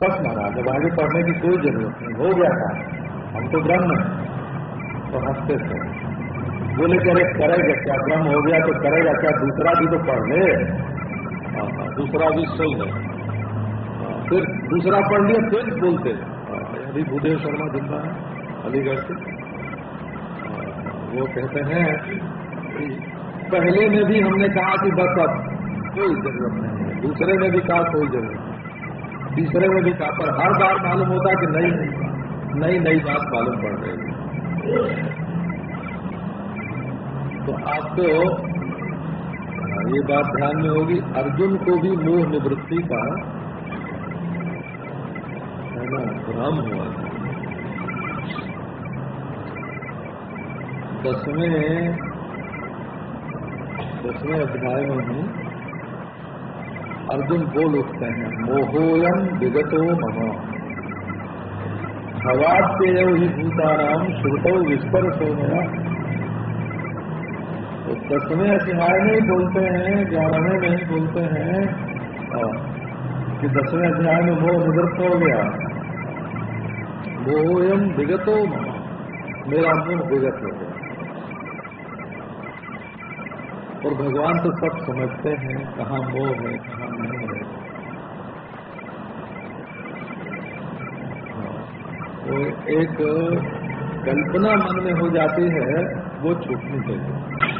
बस महाराज अब आगे पढ़ने की कोई ज़रूरत नहीं। हो गया था। हम तो ब्रह्म है। तो हँसते थे। बोले कि अरे करेगा क्या? ब्रह्म हो गया तो करेगा क्या? दूसरा भी तो पढ़ ले। हाँ, हाँ, दूसरा भी सुन ले हाँ, फिर दूसरा पढ़ लिया फिर बोलते। अभी भूदेव शर्मा ज़िंदा है अलीगढ़ से। वो कहते हैं पहले में भी हमने कहा कि बस अब कोई ज़रूरत नहीं है। दूसरे में भी कहा कोई ज़रूरत नहीं। तीसरे में भी कहा पर हर बार मालूम होता कि नई नई नई बात मालूम पड़ रही है। तो आपको ये बात ध्यान में होगी। अर्जुन को भी मोह निवृत्ति का, है ना, भ्रम हुआ था। दसवें दसवें अध्याय में ही अर्जुन बोल उठते हैं, मोहोयम विगतो मनो भवाद्य ही भूताराम श्रुतो विस्पर्शो मेरा तो दसवें अध्याय में बोलते हैं, ग्यारहवें में ही बोलते हैं कि दसवें अध्याय में वो निवृत्त हो गया। मोहोयम विगतो मेरा मुँह विगत हो गया। और भगवान तो सब समझते हैं कहाँ मोह है कहाँ नहीं है। तो एक कल्पना मन में हो जाती है वो छूटनी चाहिए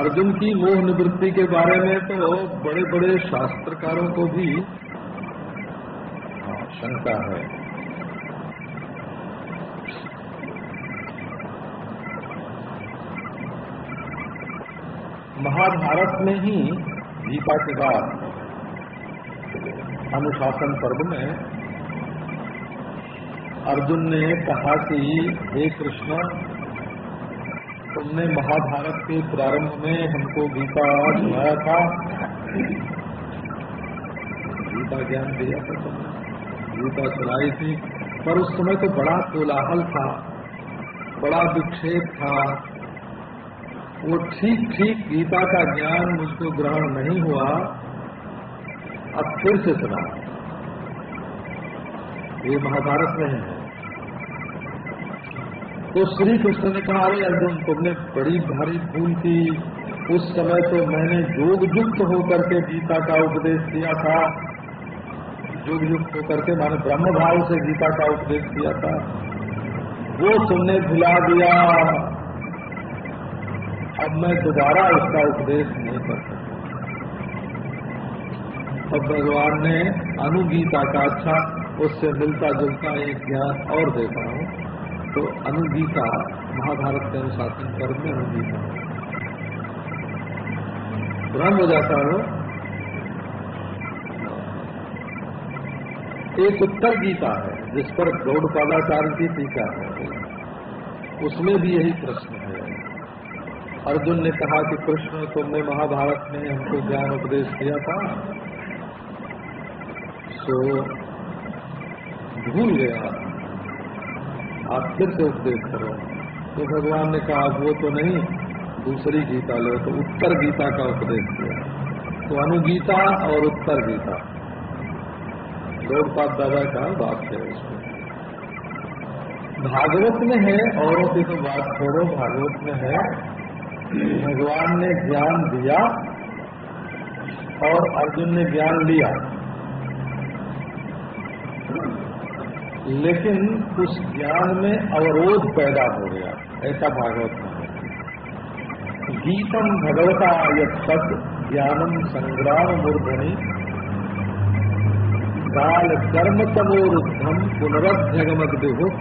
अर्जुन की मोह निवृत्ति के बारे में तो बड़े बड़े शास्त्रकारों को भी हाँ, शंका है। महाभारत में ही गीता के बाद अनुशासन पर्व में अर्जुन ने कहा कि, हे कृष्ण, तुमने महाभारत के प्रारंभ में हमको गीता सुनाया था। गीता ज्ञान दिया था तुमने। गीता सुनाई थी, पर उस समय तो बड़ा कोलाहल था, बड़ा विक्षेप था। वो ठीक ठीक गीता का ज्ञान मुझको ग्रहण नहीं हुआ, अब फिर से सुना। ये महाभारत में है। तो श्री कृष्ण ने कहा, अरे अर्जुन, तुमने बड़ी भारी भूल की। उस समय तो मैंने योग युक्त होकर के गीता का उपदेश दिया था। योग युक्त होकर के मैंने ब्रह्म भाव से गीता का उपदेश दिया था। वो तुमने भुला दिया। अब मैं दोबारा उसका उपदेश नहीं कर सकता। अब भगवान ने अनुगीता का अच्छा उससे मिलता जुलता एक ज्ञान और देता हूँ तो अनुगीता महाभारत के अनुशासन कर्म में अनुगीता भ्रम हो जाता हो। एक उत्तर गीता है, जिस पर गौड़ गौड़पादाचार्य की टीका है। उसमें भी यही प्रश्न है। अर्जुन ने कहा कि कृष्ण, तुमने महाभारत में हमको ज्ञान उपदेश किया था। सो, भूल गया। आप फिर से उपदेश करो। तो भगवान ने कहा वो तो नहीं, दूसरी गीता लो। तो उत्तर गीता का उपदेश किया तो अनुगीता और उत्तर गीता। गौरपाद दादा का बात है उसमें। भागवत में है, औरों की तो बात छोड़ो, भागवत में है। भगवान ने ज्ञान दिया और अर्जुन ने ज्ञान लिया। लेकिन उस ज्ञान में अवरोध पैदा हो गया, ऐसा भागवत में गीतम भगवता यत ज्ञानम संग्राम मूर्धनि। काल कर्म तमोरुद्धम पुनरध्यगमत विभुत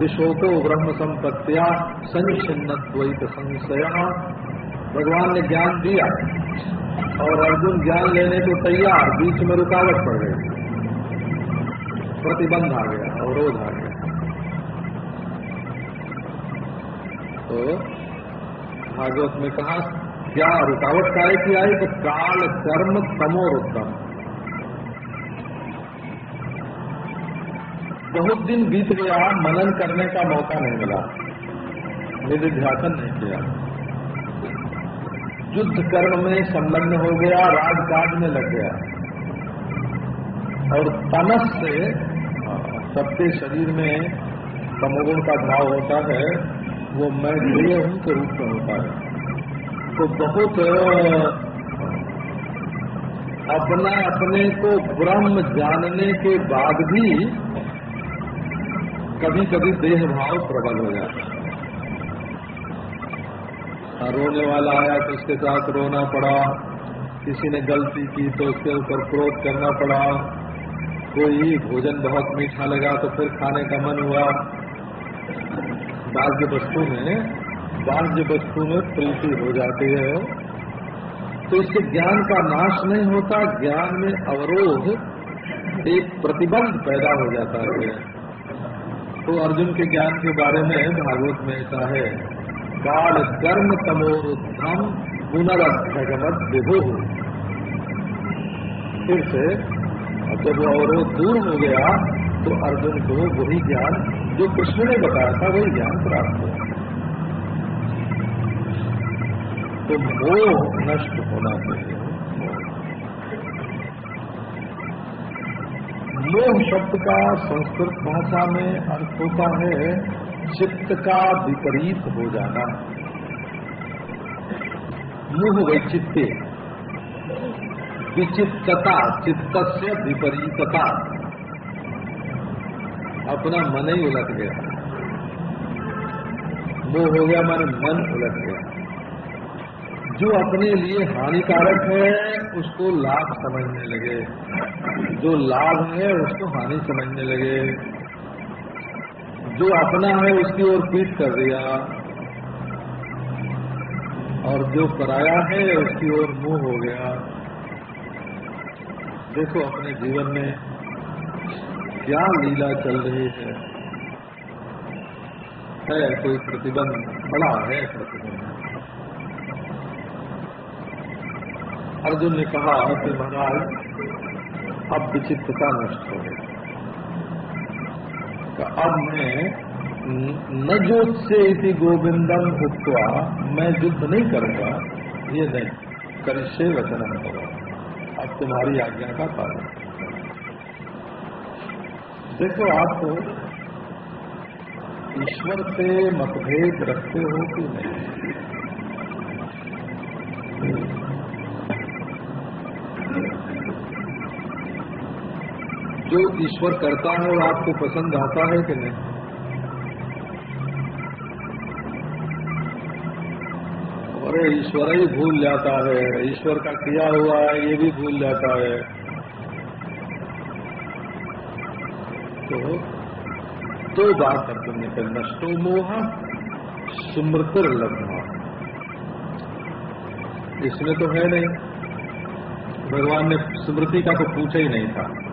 विशोको ब्रह्म संपत्तिया संचिन्नत्वित संशय भगवान ने ज्ञान दिया और अर्जुन ज्ञान लेने को तैयार, बीच में रुकावट पड़ गई। प्रतिबंध आ गया, अवरोध आ गया। तो भागवत में कहा, क्या रुकावट काय की आई? कि काल कर्म तमोरुत्तम बहुत दिन बीत गया, मनन करने का मौका नहीं मिला। निधिध्यासन नहीं किया। युद्ध कर्म में संलग्न हो गया, राजकाज में लग गया। और तमस से सबके शरीर में तमोगुण का भाव होता है, वो मैं प्रिय हूँ के रूप में होता है। तो बहुत अपना अपने को ब्रह्म जानने के बाद भी कभी कभी देह भाव प्रबल हो जाता है। रोने वाला आया तो उसके साथ रोना पड़ा, किसी ने गलती की तो उसके ऊपर क्रोध करना पड़ा, कोई भोजन बहुत मीठा लगा तो फिर खाने का मन हुआ। बाह्य वस्तु में बाह्य वस्तु में प्रीति हो जाती है। तो इससे ज्ञान का नाश नहीं होता, ज्ञान में अवरोध, एक प्रतिबंध पैदा हो जाता है। तो अर्जुन के ज्ञान के बारे में भागवत में ऐसा है, काल कर्म तमोरुद्धम पुनरभगमत विभु। फिर से जब अवरोध दूर हो गया तो अर्जुन को वही ज्ञान जो कृष्ण ने बताया था, वही ज्ञान प्राप्त हुआ। तो मोह नष्ट होना चाहिए। मोह शब्द का संस्कृत भाषा में अर्थ होता है चित्त का विपरीत हो जाना। मुह वैचित्य विचित्तता चित्त से विपरीतता। अपना मन ही उलट गया। मोह हो गया मन उलट गया। जो अपने लिए हानिकारक है, उसको लाभ समझने लगे। जो लाभ है, उसको हानि समझने लगे। जो अपना है, उसकी ओर पीठ कर दिया। और जो पराया है, उसकी ओर मुँह हो गया। देखो अपने जीवन में क्या लीला चल रही है। है कोई प्रतिबंध? बड़ा है प्रतिबंध। अर्जुन ने कहा कि महाराज, अब विचित्रता नष्ट हो गई तो अब मैं न युद्ध से गोविंदम उठवा मैं युद्ध नहीं करूँगा, ये नहीं। करिष्य वचन होगा अब तुम्हारी आज्ञा का पालन देखो आप, ईश्वर से मतभेद रखते हो कि नहीं? जो ईश्वर करता है और आपको पसंद आता है कि नहीं। अरे, ईश्वर ही भूल जाता है। ईश्वर का किया हुआ है, ये भी भूल जाता है। तो दो बात अर्जुन ने कर नष्टो मोह, सुमृतर लग्न इसमें तो है नहीं। भगवान ने स्मृति का तो पूछा ही नहीं था।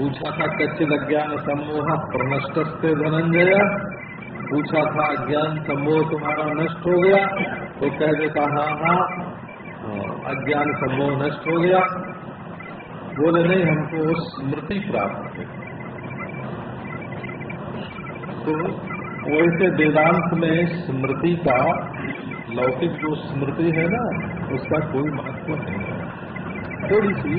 पूछा था कच्चित अज्ञान सम्मोह प्रनष्ट से धनंजय पूछा था अज्ञान सम्मोह तुम्हारा नष्ट हो गया तो कह देता हाँ हाँ अज्ञान सम्मोह नष्ट हो गया बोले नहीं हमको स्मृति प्राप्त है तो वैसे वेदांत में स्मृति का लौकिक जो स्मृति है ना, उसका कोई महत्व नहीं है। थोड़ी सी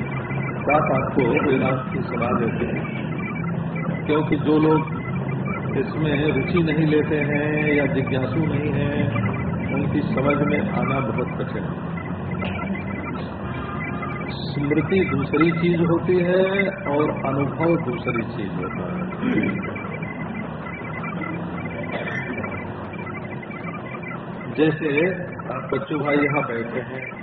बात आपको वेदांत की सलाह देते हैं। क्योंकि जो लोग इसमें रुचि नहीं लेते हैं या जिज्ञासु नहीं हैं, उनकी समझ में आना बहुत कठिन है। स्मृति दूसरी चीज़ होती है और अनुभव दूसरी चीज़ होता है। जैसे आप बच्चों भाई यहाँ बैठे हैं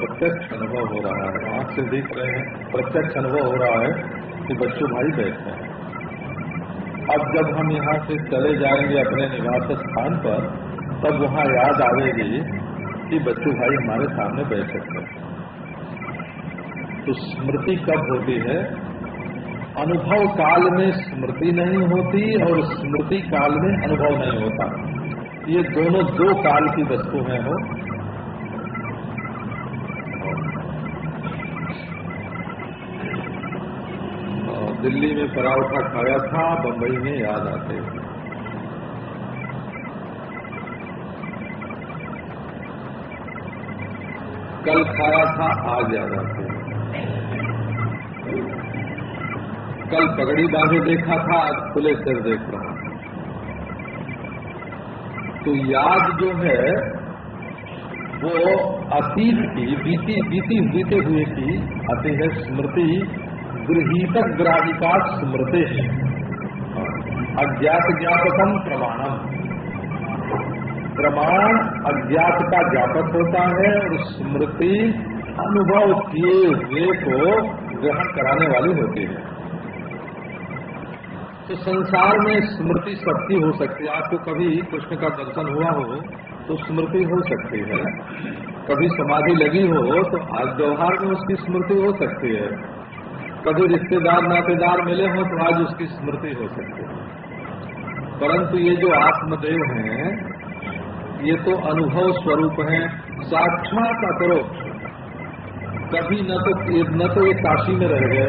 प्रत्यक्ष अनुभव हो रहा है। आँख से देख रहे हैं, प्रत्यक्ष अनुभव हो रहा है कि बच्चों भाई बैठे हैं। अब जब हम यहाँ से चले जाएँगे अपने निवास स्थान पर, तब वहाँ याद आवेगी कि बच्चों भाई हमारे सामने बैठ सकते हैं। तो स्मृति कब होती है? अनुभव काल में स्मृति नहीं होती और स्मृति काल में अनुभव नहीं होता। ये दोनों दो काल की वस्तु हैं हो। दिल्ली में पराठा खाया था बम्बई में याद आते कल खाया था, आज याद आते हैं। कल पगड़ी बांधे देखा था, आज खुले सिर देख रहा तो याद जो है, वो अतीत की, बीती बीती, बीते हुए की आती है स्मृति गृहीतक ग्राहिका स्मृति। अज्ञात ज्ञापकम प्रमाणम। प्रमाण अज्ञात का ज्ञापक होता है और स्मृति अनुभव किए हुए को ग्रहण कराने वाली होती है। तो संसार में स्मृति सबकी हो सकती है। आपको कभी कृष्ण का दर्शन हुआ हो तो स्मृति हो सकती है। कभी समाधि लगी हो तो आज व्यवहार में उसकी स्मृति हो सकती है। कभी रिश्तेदार, नातेदार मिले हों तो आज उसकी स्मृति हो सकती है। परंतु ये जो आत्मदेव हैं, ये तो अनुभव स्वरूप है, साक्षात करो। कभी न तो न तो ये काशी में रह गए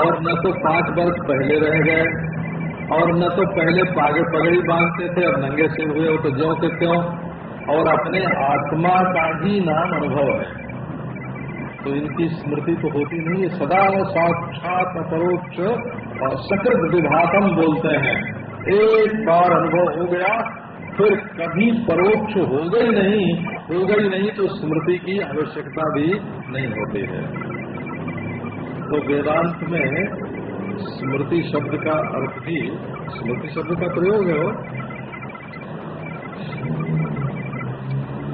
और न तो पाँच वर्ष पहले रह गए, और न तो पहले पागे पगड़ी बांधते थे, अब नंगे सिर हुए हो तो ज्यो के क्यों और अपने आत्मा का ही नाम अनुभव है। तो इनकी स्मृति तो होती नहीं है। सदा साक्षात अपरोक्ष और सकृत विभातम बोलते हैं। एक बार अनुभव हो गया, फिर कभी परोक्ष हो गई नहीं। हो गई नहीं तो स्मृति की आवश्यकता भी नहीं होती है। तो वेदांत में स्मृति शब्द का अर्थ भी, स्मृति शब्द का प्रयोग है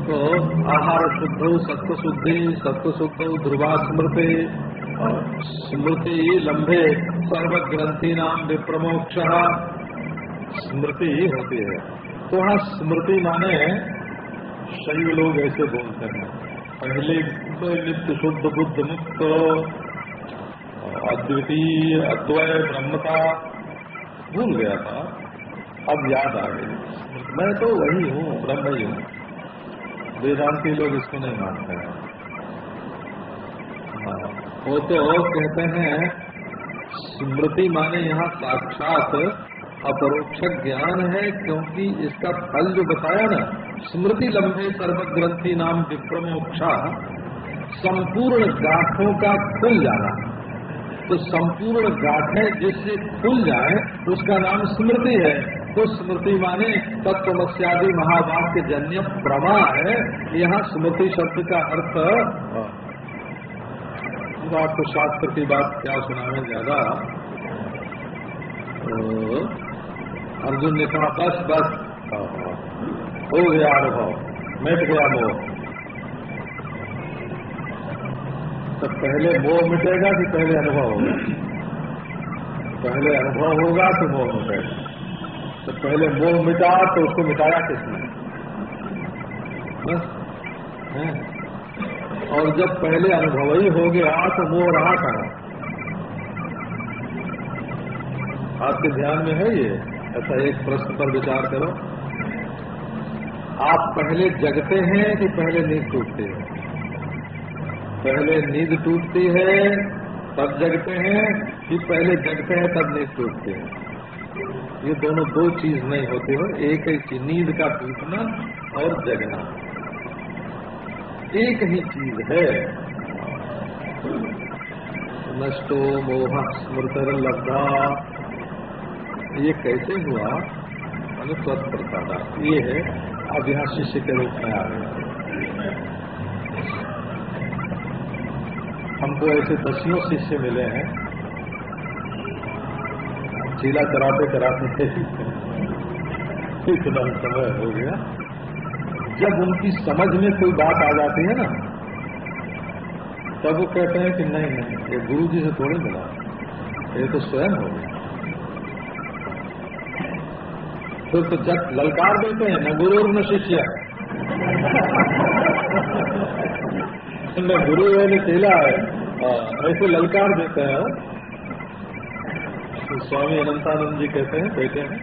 तो आहार शुद्ध, सत्व शुद्धि, सत्व शुद्ध ध्रुवा स्मृति स्मृति लंबे सर्वग्रंथि नाम विप्रमोक्ष स्मृति होती है। तो वहाँ स्मृति माने शैव लोग ऐसे बोलते हैं। पहले तो नित्य शुद्ध, बुद्ध मुक्त, अद्वितीय, अद्वय, ब्रह्मता भूल गया था। अब याद आ गई। मैं तो वही हूँ, ब्रह्म ही हूँ। वेदांति लोग इसको नहीं मानते हैं। हाँ, वो तो और कहते हैं स्मृति माने यहाँ साक्षात अपरोक्ष ज्ञान है क्योंकि इसका फल जो बताया ना स्मृति लंबे सर्वग्रंथि नाम विप्रमोक्षा संपूर्ण गाठों का खुल जाना। तो संपूर्ण गाठें जिससे खुल जाए उसका नाम स्मृति है। तो स्मृति माने तत्वमस्यादि महावाक्य जन्य प्रमा है। यहाँ स्मृति शब्द का अर्थ आपको शास्त्र की बात क्या सुनाने ज़्यादा। अर्जुन ने कहा, बस बस। हो गया अनुभव, मिट गया मोह तो पहले मोह मिटेगा कि पहले अनुभव होगा? पहले अनुभव होगा तो मोह मिटेगा। तो पहले मोह मिटा तो उसको मिटाया किसने? और जब पहले अनुभव ही हो गया तो मोह रहा कहा? आपके ध्यान में है ये? ऐसा एक प्रश्न पर विचार करो। आप पहले जगते हैं कि पहले नींद टूटते हैं? पहले नींद टूटती है, तब जगते हैं कि पहले जगते हैं, तब नींद टूटते हैं? ये दोनों दो चीज़ नहीं होते हो, एक ही नींद का टूटना और जगना। एक ही चीज़ है। नष्टो मोह स्मृतर लब्धा। ये कैसे हुआ? मैंने स्वस्थ प्रसाद ये है अब यहाँ शिष्य के रूप में आ रहे हमको ऐसे दसियों शिष्य मिले हैं। चीला कराते कराते। इतना समय हो गया। जब उनकी समझ में कोई बात आ जाती है ना, तब वो कहते हैं कि नहीं नहीं, ये गुरु जी से थोड़ी मिला। ये तो स्वयं हो गया। फिर तो जब ललकार देते हैं न गुरु और न शिष्य। न गुरु है न चेला है। ऐसे ललकार देते हैं स्वामी अनंतानंद जी कहते हैं बेटे हैं,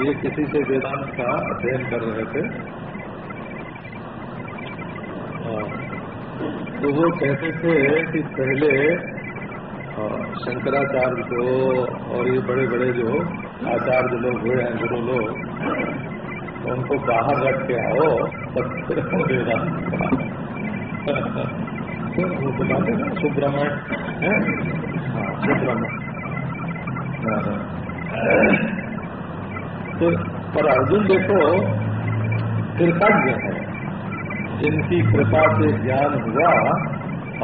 ये किसी से वेदांत का अध्ययन कर रहे थे। तो वो कहते थे कि पहले शंकराचार्य को और ये बड़े बड़े जो आचार्य लोग हुए हैं, गुरु लोग तो उनको बाहर रख के आओ, तब फिर होगा वो बताते ना सुब्रमण है हाँ सुब्रमण तो पर अर्जुन देखो कृतज्ञ है। जिनकी कृपा से ज्ञान हुआ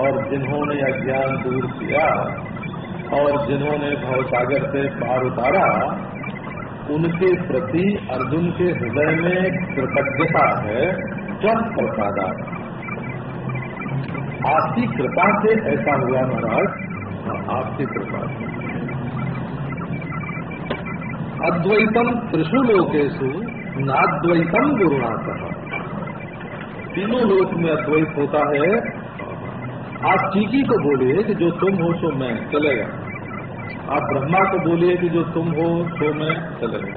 और जिन्होंने अज्ञान दूर किया और जिन्होंने भवसागर से पार उतारा उनके प्रति अर्जुन के हृदय में कृतज्ञता है जब प्रसादा आपकी कृपा से ऐसा हुआ महाराज हाँ, आपकी कृपा से। अद्वैतम त्रिशु लोकेशु नाद्वैतम गुरुनाथ। तीनों लोक में अद्वैत होता है। आप चीकी को बोलिए कि जो तुम हो, सो मैं, चलेगा। आप ब्रह्मा को बोलिए कि जो तुम हो, सो मैं, चलेगा।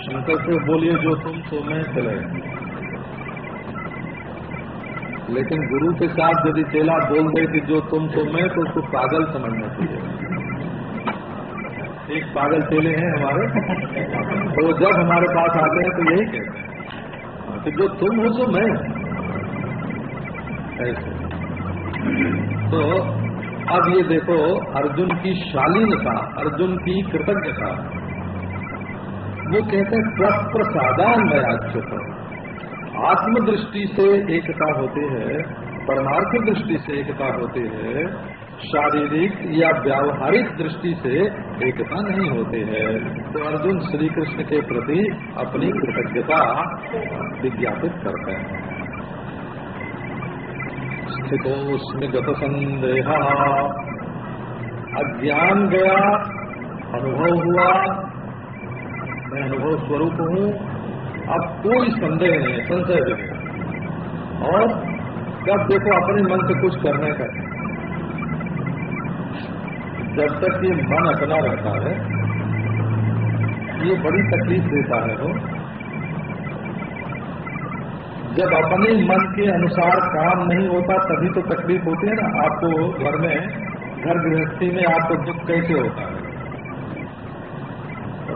शंकर से बोलिए जो तुम, सो मैं, चलेगा। लेकिन गुरु के साथ यदि चेला बोल दे कि जो तुम, सो मैं तो उसको पागल समझना चाहिए। एक पागल चेले हैं हमारे। तो जब हमारे पास आते हैं तो यही कहते हैं। कि जो तुम हो सो मैं ऐसे। तो अब ये देखो, अर्जुन की शालीनता, अर्जुन की कृतज्ञता। वो कहते हैं, प्रप्रसादान दयाच्युत। आत्मदृष्टि से एकता होती है, परमार्थ दृष्टि से एकता होती है शारीरिक या व्यावहारिक दृष्टि से एकता नहीं होती है। तो अर्जुन श्री कृष्ण के प्रति अपनी कृतज्ञता विज्ञापित करते हैं। स्थितोस्मि गत संदेह अज्ञान गया, अनुभव हुआ। मैं अनुभव स्वरूप हूँ, अब कोई संदेह नहीं, संशय नहीं। और जब देखो अपने मन से कुछ करने का जब तक ये मन अपना रहता है, ये बड़ी तकलीफ़ देता है वो। जब अपने मन के अनुसार काम नहीं होता, तभी तो तकलीफ़ होती है ना। आपको घर में, घर गृहस्थी में आपको दुख कैसे होता है?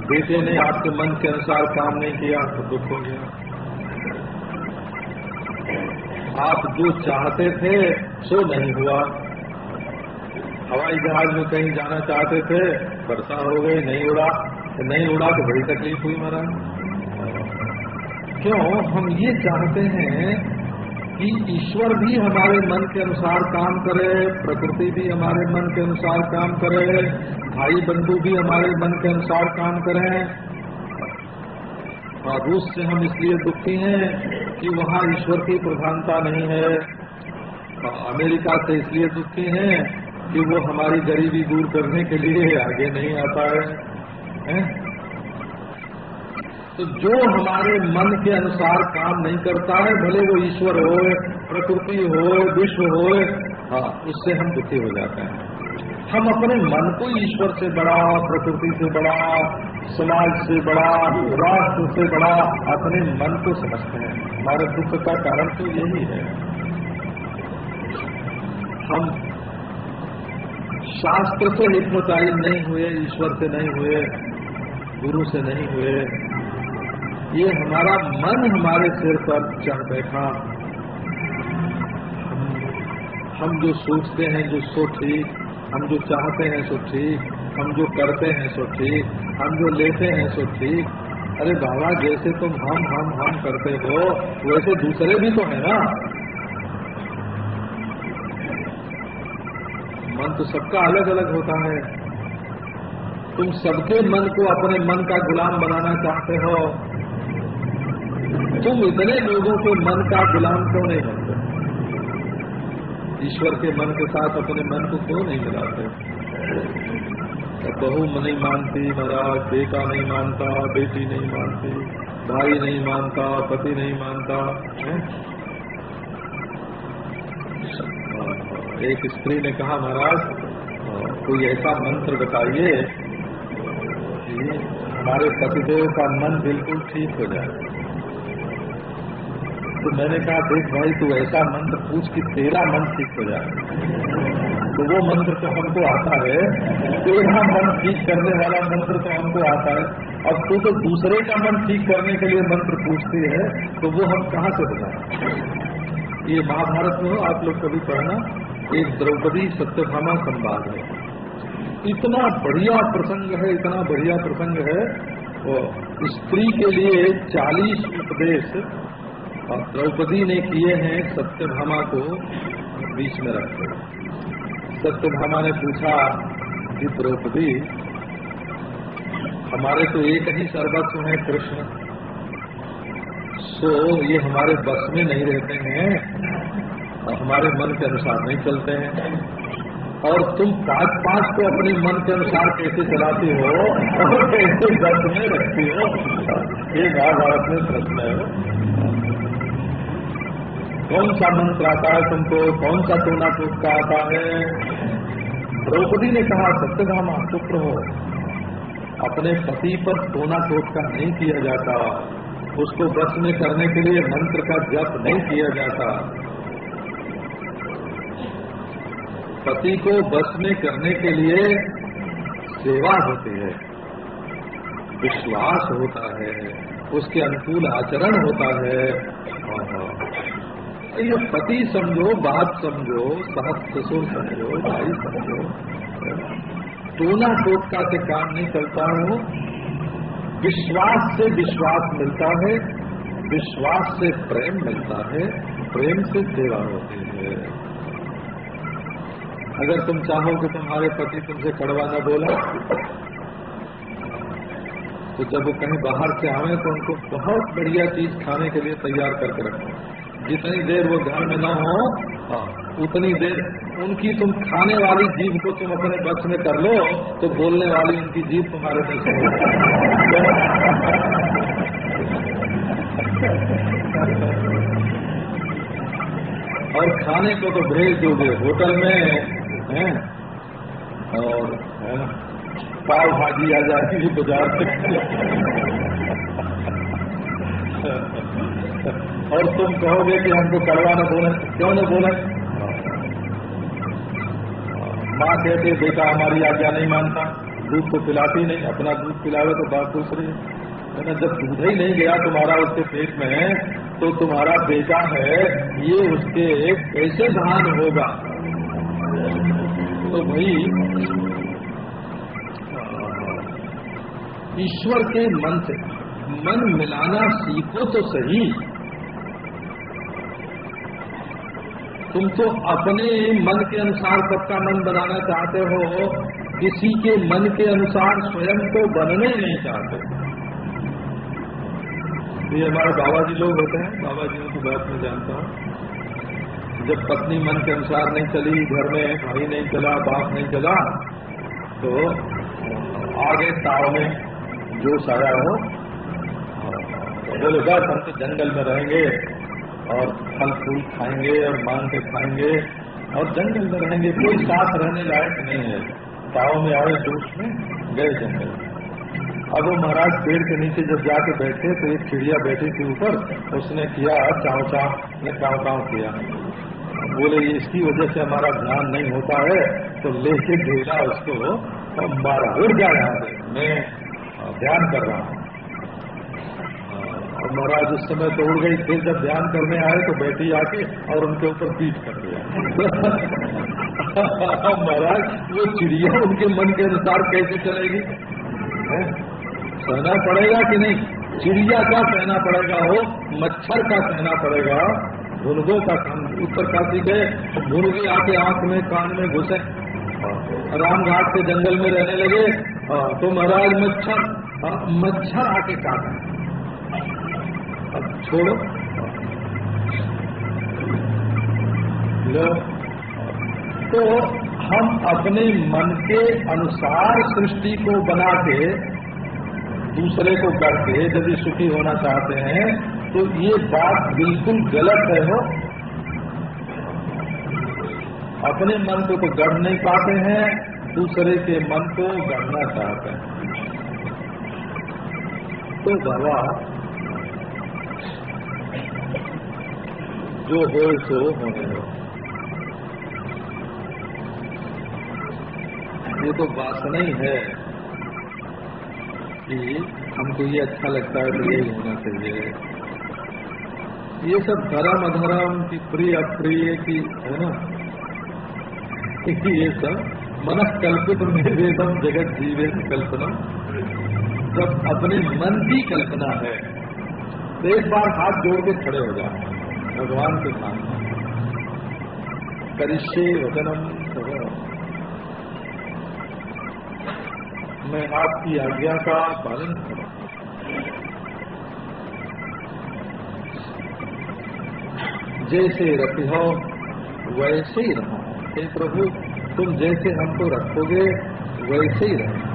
बेटे ने आपके मन के अनुसार काम नहीं किया तो दुख हो गया। आप जो चाहते थे, सो नहीं हुआ। हवाई जहाज़ में कहीं जाना चाहते थे वर्षा हो गई, नहीं उड़ा नहीं उड़ा तो बड़ी तकलीफ़ हुई महाराज क्यों? हम ये चाहते हैं कि ईश्वर भी हमारे मन के अनुसार काम करे, प्रकृति भी हमारे मन के अनुसार काम करे, भाई बंधु भी हमारे मन के अनुसार काम करें। और रूस से हम इसलिए दुखी हैं कि वहाँ ईश्वर की प्रधानता नहीं है। अमेरिका से इसलिए दुखी हैं कि वो हमारी गरीबी दूर करने के लिए आगे नहीं आता है, है? तो जो हमारे मन के अनुसार काम नहीं करता है भले वो ईश्वर हो प्रकृति हो विश्व हो हाँ उससे हम दुखी हो जाते हैं। हम अपने मन को ईश्वर से बड़ा प्रकृति से बड़ा समाज से बड़ा राष्ट्र से बड़ा अपने मन को समझते हैं। हमारे दुख का कारण तो यही है। हम शास्त्र से हिप्नोटाइज नहीं हुए, ईश्वर से नहीं हुए, गुरु से नहीं हुए। ये हमारा मन हमारे सिर पर चढ़ बैठा। हम जो सोचते हैं जो सो ठीक, हम जो चाहते हैं सो ठीक, हम जो करते हैं सो ठीक, हम जो लेते हैं सो ठीक। अरे बाबा, जैसे तुम हम हम हम करते हो, वैसे दूसरे भी तो है ना मन तो सबका अलग अलग होता है। तुम सबके मन को अपने मन का गुलाम बनाना चाहते हो। तुम इतने लोगों के मन का गुलाम क्यों नहीं बनते? ईश्वर के मन के साथ अपने मन को क्यों नहीं मिलाते? बहू नहीं मानती महाराज बेटा नहीं मानता, बेटी नहीं मानती, भाई नहीं मानता, पति नहीं मानता, है? एक स्त्री ने कहा, महाराज, कोई ऐसा मंत्र बताइए कि हमारे पतिदेव का मन बिल्कुल ठीक हो जाए। तो मैंने कहा, देख भाई, तू ऐसा मंत्र पूछ कि तेरा मन ठीक हो जाए। तो वो मंत्र तो हमको आता है। तेरा मन ठीक करने वाला मंत्र तो हमको आता है। अब तू तो दूसरे का मन ठीक करने के लिए मंत्र पूछती है तो वो हम कहाँ से बताएँ? ये महाभारत में हो आप लोग कभी पढ़ना एक द्रौपदी सत्यभामा संवाद है। इतना बढ़िया प्रसंग है, इतना बढ़िया प्रसंग है। वो स्त्री के लिए चालीस उपदेश द्रौपदी ने किए हैं सत्यभामा को बीच में रखते सत्यभामा ने पूछा कि द्रौपदी, हमारे तो एक ही सर्वस्व है, कृष्ण। सो ये हमारे बस में नहीं रहते हैं हमारे मन के अनुसार नहीं चलते हैं। और तुम पाँच पाँच को अपने मन के अनुसार कैसे चलाती हो, और कैसे बस में रखती हो, ये महाभारत में प्रश्न है। कौन सा मंत्र आता है तुमको, कौन सा टोना टोटका आता है? द्रौपदी ने कहा, सत्यधामा शुक्र हो। अपने पति पर टोना टोटका नहीं किया जाता। उसको बस में करने के लिए मंत्र का जप नहीं किया जाता। पति को बस में करने के लिए सेवा होती है। विश्वास होता है, उसके अनुकूल आचरण होता है। ये पति समझो बात समझो, सास ससुर समझो, भाई समझो टोना टोटका से काम नहीं चलता हो। विश्वास से विश्वास मिलता है, विश्वास से प्रेम मिलता है, प्रेम से सेवा होती है। अगर तुम चाहो कि तुम्हारे पति तुमसे कड़वा न बोला तो जब वो कहीं बाहर से आवे तो उनको बहुत बढ़िया चीज़ खाने के लिए तैयार करके रखो। जितनी देर वो घर में न हो हाँ, उतनी देर उनकी तुम खाने वाली जीव को तुम अपने बस में कर लो तो बोलने वाली उनकी जीव तुम्हारे बस में और खाने को तो भेज दोगे। होटल में है। और पाव भाजी आ जाती है बाज़ार से। और तुम कहोगे कि हमको कड़वा न बोले, क्यों न बोले? माँ कहते, बेटा, हमारी आज्ञा नहीं मानता। दूध को पिलाती नहीं, अपना दूध पिलावे तो बात दूसरी है ना जब दूध ही नहीं गया तुम्हारा उसके पेट में तो तुम्हारा बेटा है, ये उसके कैसे धान होगा। तो भाई ईश्वर के मन से मन मिलाना सीखो तो सही। तुम तो अपने मन के अनुसार सबका मन बनाना चाहते हो, किसी के मन के अनुसार स्वयं को बनने नहीं चाहते। ये हमारे बाबा जी लोग होते हैं बाबा जी की बात में जानता हूँ। जब पत्नी मन के अनुसार नहीं चली, घर में भाई नहीं चला, बाप नहीं चला तो आगे ताव में जोश आया हो बोले बस हम तो जंगल में रहेंगे और फल फूल खाएँगे और मांग के खाएँगे और जंगल में रहेंगे। कोई साथ रहने लायक नहीं है। ताव में आए जोश में गए जंगल अब वो महाराज पेड़ के नीचे जब जाके बैठे तो एक चिड़िया बैठी थी ऊपर, उसने किया चाव चाव ने काव काव किया। बोले, इसकी वजह से हमारा ध्यान नहीं होता है तो लेके घेरा उसको और मारा उड़ गया यहाँ से मैं ध्यान कर रहा हूँ। और महाराज, उस समय तो उड़ गई, फिर जब ध्यान करने आए तो बैठी आके और उनके ऊपर पीट कर दिया। महाराज, वो चिड़िया उनके मन के अनुसार कैसे चलेगी? सहना पड़ेगा कि नहीं? चिड़िया का सहना पड़ेगा, हो मच्छर का सहना पड़ेगा। भुनगो का उत्तर काशी गए भुनगी आके आँख में, कान में घुसे। राम घाट के जंगल में रहने लगे तो महाराज मच्छर मच्छर आके काटा अब छोड़ो। लो। तो हम अपने मन के अनुसार सृष्टि को बना के दूसरे को करके, यदि सुखी होना चाहते हैं तो ये बात बिल्कुल गलत है हो। अपने मन को तो गढ़ नहीं पाते हैं, दूसरे के मन को गढ़ना चाहते हैं। तो बाबा, जो हो सो होने हो ये तो वासना ही है कि हमको ये अच्छा लगता है तो यही होना चाहिए। ये सब धर्म अधर्म की प्रिय अप्रिय की है ना? ये सब मन कल्पित निर्वेदम जगत जीवे की कल्पना। जब अपने मन की कल्पना है तो एक बार हाथ जोड़ के खड़े हो जाए भगवान के सामने। करिष्य वचनम मैं आपकी आज्ञा का पालन करूँ। जैसे रखी, वैसे ही रहो। हे प्रभु, तुम जैसे हमको रखोगे, वैसे ही रहो।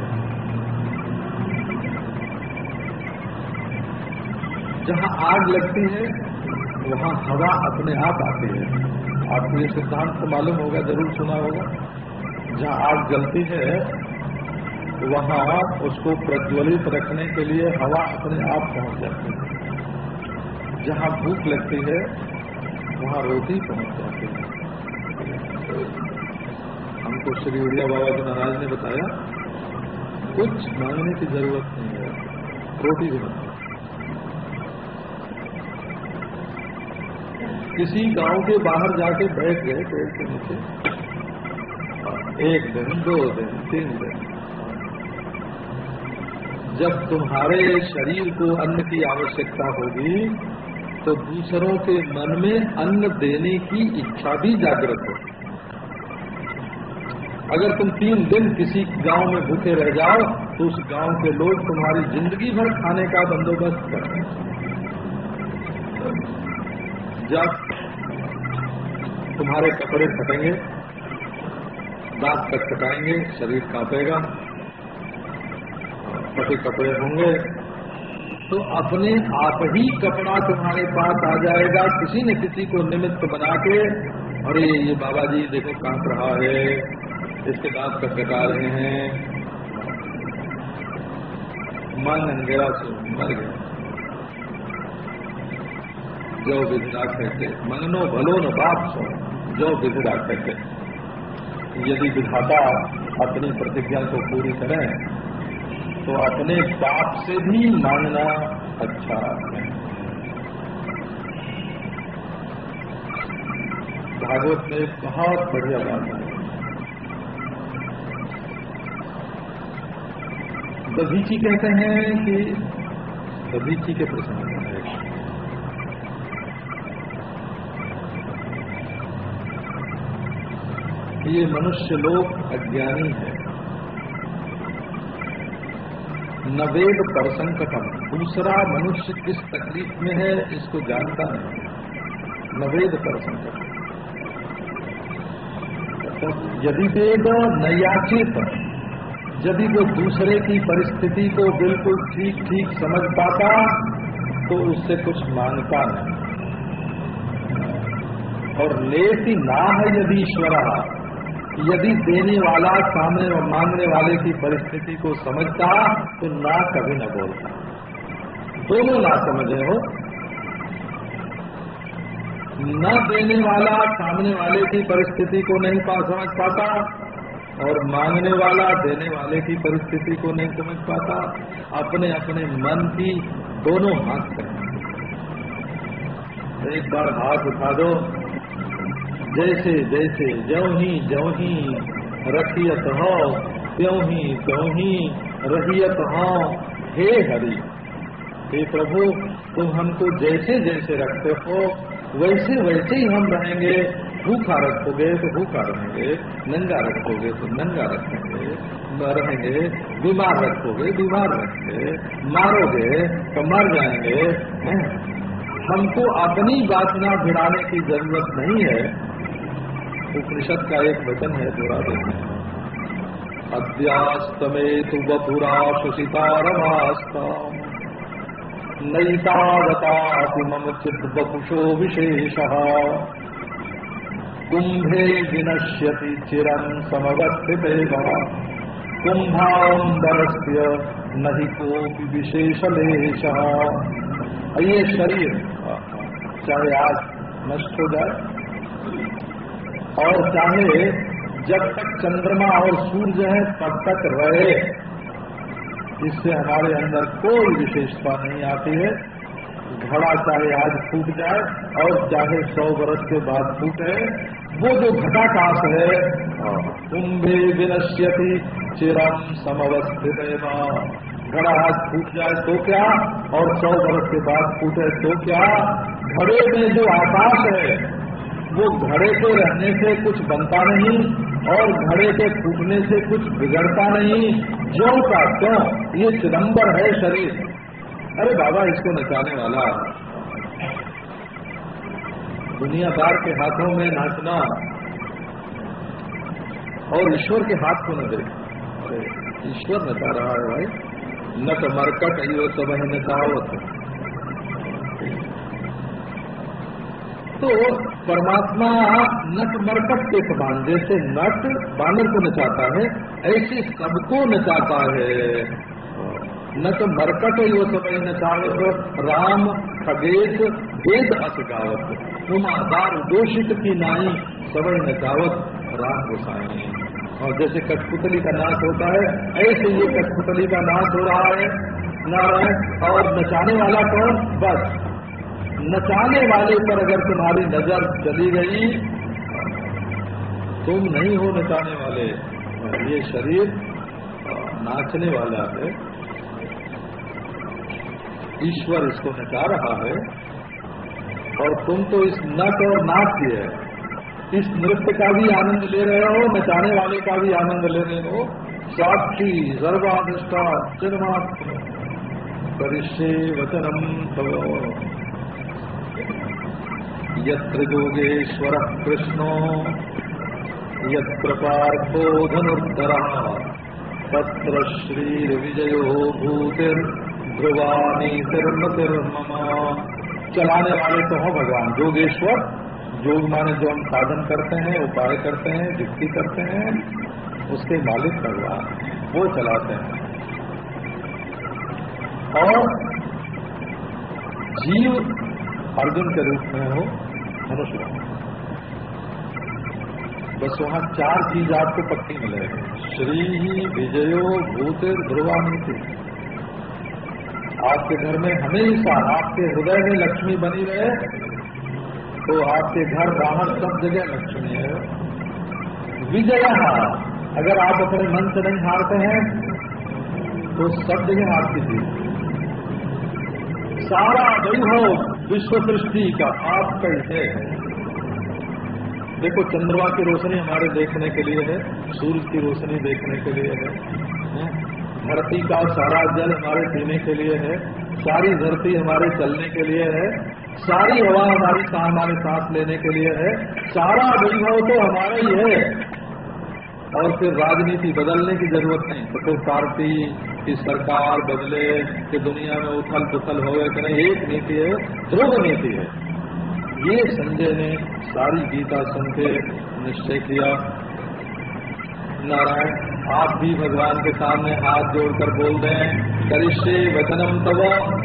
जहाँ आग लगती है, वहाँ हवा अपने आप आती है। आपको ये सिद्धांत तो मालूम होगा, ज़रूर सुना होगा। जहाँ आग जलती है, वहाँ उसको प्रज्वलित रखने के लिए हवा अपने आप पहुँच जाती है। जहाँ भूख लगती है वहाँ रोटी पहुँच जाती है। हमको श्री उड़िया बाबा जी महाराज ने बताया, कुछ मांगने की ज़रूरत नहीं है, रोटी भी बनती किसी गाँव के बाहर जाके बैठ गए, पेड़ के नीचे, एक दिन, दो दिन, तीन दिन। जब तुम्हारे शरीर को अन्न की आवश्यकता होगी तो दूसरों के मन में अन्न देने की इच्छा भी जागृत हो। अगर तुम तीन दिन किसी गाँव में भूखे रह जाओ तो उस गाँव के लोग तुम्हारी ज़िंदगी भर खाने का बंदोबस्त करें जब तुम्हारे कपड़े फटेंगे, दांत कटकटाएँगे शरीर कांपेगा, फटे कपड़े होंगे तो अपने आप ही कपड़ा तुम्हारे पास आ जाएगा। किसी न किसी को निमित्त बना के। अरे, ये बाबा जी देखो काँप रहा है। इसके दांत कटकटा रहे हैं? मन अंगेरा से मर गया। जो विधिरा कहते मंगनो भलो न बाप सो। जो विधिरा कहते, यदि विधाता अपनी प्रतिज्ञा को पूरी करें तो अपने बाप से भी मांगना अच्छा है। भागवत में बहुत बढ़िया बात है। दधीची कहते हैं कि दधीची के प्रसंग है। ये मनुष्य लोग अज्ञानी है। नवेद पर परसंकटम दूसरा मनुष्य किस तकलीफ़ में है, इसको जानता नहीं। नवेद परसंकट तो यदि वेद नयाचित यदि वो दूसरे की परिस्थिति को बिल्कुल ठीक ठीक समझ पाता तो उससे कुछ माँगता नहीं। और लेती ना है यदि ईश्वर यदि देने वाला सामने और मांगने वाले की परिस्थिति को समझता तो ना कभी न बोलता। दोनों ना समझे हो। न देने वाला सामने वाले की परिस्थिति को नहीं पा समझ पाता, और मांगने वाला देने वाले की परिस्थिति को नहीं समझ पाता। अपने अपने मन की दोनों हाथ करें एक बार हाथ उठा दो। जैसे जैसे ज्यो ही ज्यो ही रखियत हो, त्यों ही त्यों ही रहियत हो, हे हरि, हे प्रभु, तुम हमको जैसे जैसे रखते हो, वैसे वैसे ही हम रहेंगे। भूखा रखोगे तो भूखा रहेंगे, नंगा रखोगे तो नंगा रखेंगे रहेंगे बीमार रखोगे बीमार रहेंगे, मारोगे तो मर जाएँगे हमको अपनी वासना भिड़ाने की ज़रूरत नहीं है। उपनिषद का एक वचन है दोरा देते अद्यास्तमे तु बपुरा शुषितारमास्ता नैतावताति मम चित बपुषो विशेष। कुंभे विनश्यति चिरं समवस्थित कुंभांबरस्य नहीं कोपि विशेषलेश। ये शरीर, चाहे आज नष्ट हो जाए और चाहे जब तक चंद्रमा और सूर्य है, तब तक रहे। इससे हमारे अंदर कोई विशेषता नहीं आती है। घड़ा चाहे आज फूट जाए और चाहे सौ वर्ष के बाद फूटे, वो जो घटाकाश है कुंभे विनश्यति चिरम समवस्थित घड़ा आज फूट जाए तो क्या? और सौ वर्ष के बाद फूटे तो क्या? घड़े में जो आकाश है वो घड़े के रहने से कुछ बनता नहीं और घड़े के फूटने से कुछ बिगड़ता नहीं। जो का क्यों ये चिदम्बर है शरीर। अरे बाबा, इसको नचाने वाला। दुनियादार के हाथों में नाचना। और ईश्वर के हाथ को न दे ईश्वर नचा रहा है भाई। नट मरकट, यो सब है तो परमात्मा नट मरकट के समान जैसे नट बानर को नचाता है, ऐसे सबको नचाता है। न तो मरकट यो समय न चावत राम खगेश भेद अस गावत उमादार दोषित की नाई समय नचावत, राम गोसाई। और जैसे कठपुतली का नाच होता है, ऐसे ये कठपुतली का नाच हो रहा है। नारायण, और नचाने वाला कौन? बस। नचाने वाले पर अगर तुम्हारी नज़र चली गई, तुम नहीं हो नचाने वाले। ये शरीर नाचने वाला है। ईश्वर इसको नचा रहा है। और तुम तो इस नट और नाट्य है। इस नृत्य का भी आनंद ले रहे हो, नचाने वाले का भी आनंद ले रहे हो। साक्षी सर्वाधिष्ठा जन्मात्म परिश्य वचनम यत्र योगेश्वर कृष्णो। यत्र पार्थो धनुर्धर तत्र श्री विजयो भूतिर ध्रुवानी तिर्मतिर्ममा चलाने वाले तो हो भगवान। योगेश्वर, योग माने जो हम साधन करते हैं, उपाय करते हैं युक्ति करते हैं, उसके मालिक भगवान। वो चलाते हैं। और जीव अर्जुन के रूप में हो मनुष्य बस वहाँ चार चीज़ आपको पक्की मिलेगी श्री ही विजयो भूतिर ध्रुवानीति। आपके घर में हमेशा आपके हृदय में लक्ष्मी बनी रहे तो आपके घर बाहर सब जगह लक्ष्मी है। विजय, अगर आप अपने मन से नहीं हारते हैं तो सब जगह आपकी जीत सारा वैभव विश्व सृष्टि का आपका ही है? देखो, चंद्रमा की रोशनी हमारे देखने के लिए है, सूर्य की रोशनी देखने के लिए है धरती का सारा जल हमारे पीने के लिए है, सारी धरती हमारे चलने के लिए है, सारी हवा हमारे सांस लेने के लिए है, सारा वैभव तो हमारा ही है। और फिर राजनीति बदलने की ज़रूरत नहीं। तो फिर पार्टी की सरकार बदले, कि दुनिया में उथल पुथल हो गए एक नीति है ध्रुव नीति है। ये संजय ने सारी गीता सुन के निश्चय किया। नारायण, आप भी भगवान के सामने हाथ जोड़कर बोल दें, करिष्य वचनम तव,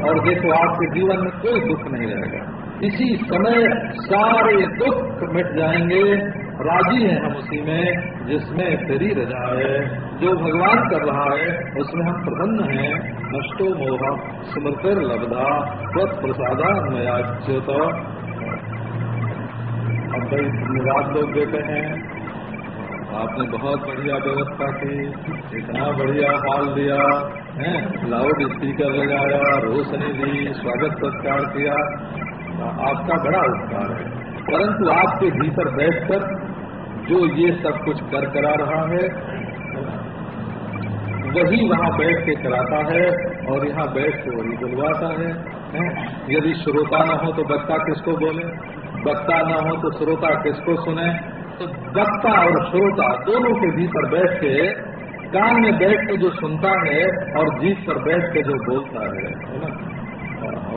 और देखो आपके जीवन में कोई दुख नहीं रहेगा। इसी समय सारे दुख मिट जाएँगे। राज़ी हैं हम उसी में, जिसमें तेरी रजा है, जो भगवान कर रहा है, उसमें हम प्रसन्न हैं। नष्टो मोह स्मृतिर लब्धा स्वत प्रसादा नयाच्युत अब भाई, धन्यवाद लोग देते हैं। आपने बहुत बढ़िया व्यवस्था की, इतना बढ़िया हाल दिया, है? लाउड स्पीकर लगाया रोशनी दी, स्वागत सत्कार किया। आपका बड़ा उपकार है। परंतु आपके भीतर बैठकर जो ये सब कुछ कर करा रहा है, वही वहाँ बैठ के कराता है और यहाँ बैठ के वही बुलवाता है? यदि श्रोता न हो तो बच्चा किसको बोले? बच्चा न हो तो श्रोता किसको सुने? तो वक्ता और श्रोता दोनों के भीतर बैठ के, कान में बैठ के जो सुनता है और जीत पर बैठ के जो बोलता है ना?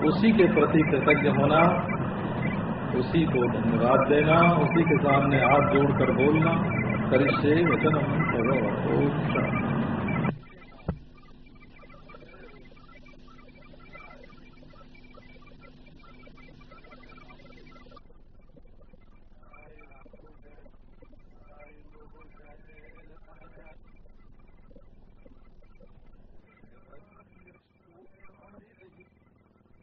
उसी के प्रति कृतज्ञ होना उसी को धन्यवाद देना उसी के सामने हाथ जोड़कर बोलना करिष्य वचन